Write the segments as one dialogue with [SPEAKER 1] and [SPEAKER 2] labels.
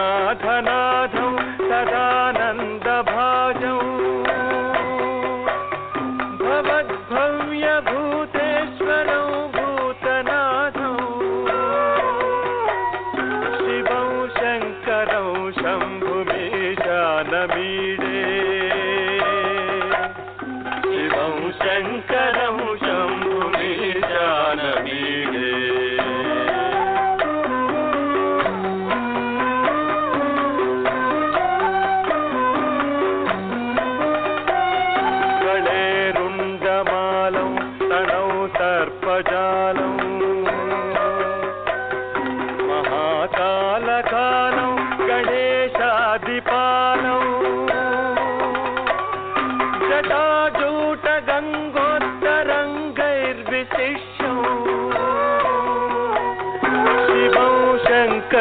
[SPEAKER 1] जगन्नाथनाथं तदा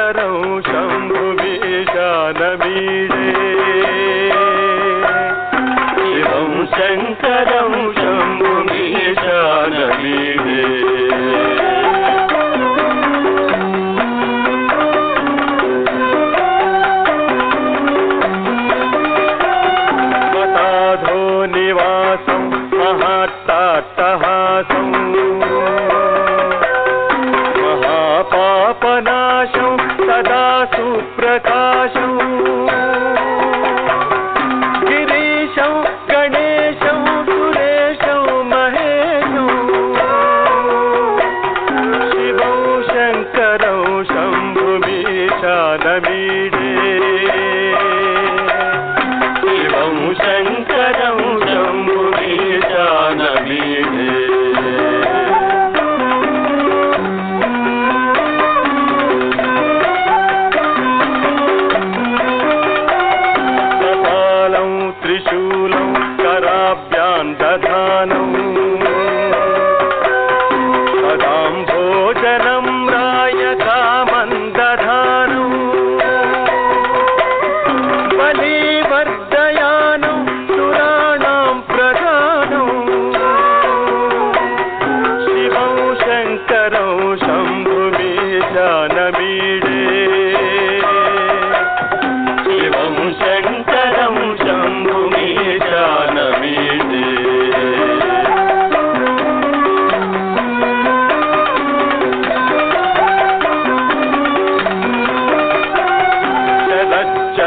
[SPEAKER 1] శంకరం శంభువీశానమీడే శివం శంకరం శంభువీశానమీడే మతాధో నివాసం మహాత్తాట్టహాసం మహాపాపనా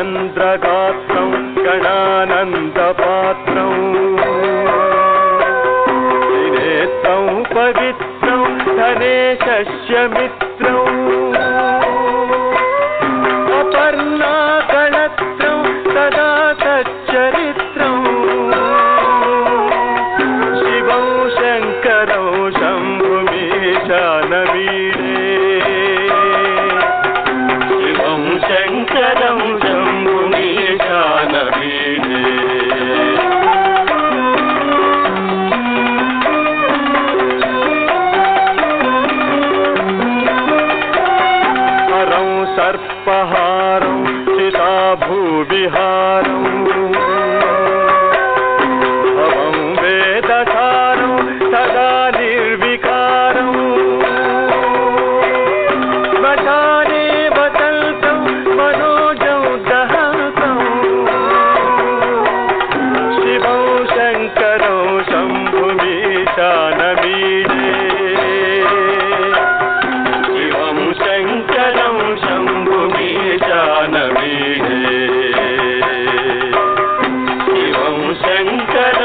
[SPEAKER 1] चन्द्रगात्रं गणानन्दपात्रौ दिनेत्रौ पवित्रौ धनेशस्य मित्रौ अपर्णागणत्रौ सदा सच्चरित्रौ शिवौ शङ्करौ शम्भुमीशानवी सर्पहारं चिता भूविहारम् ಶಂಕರ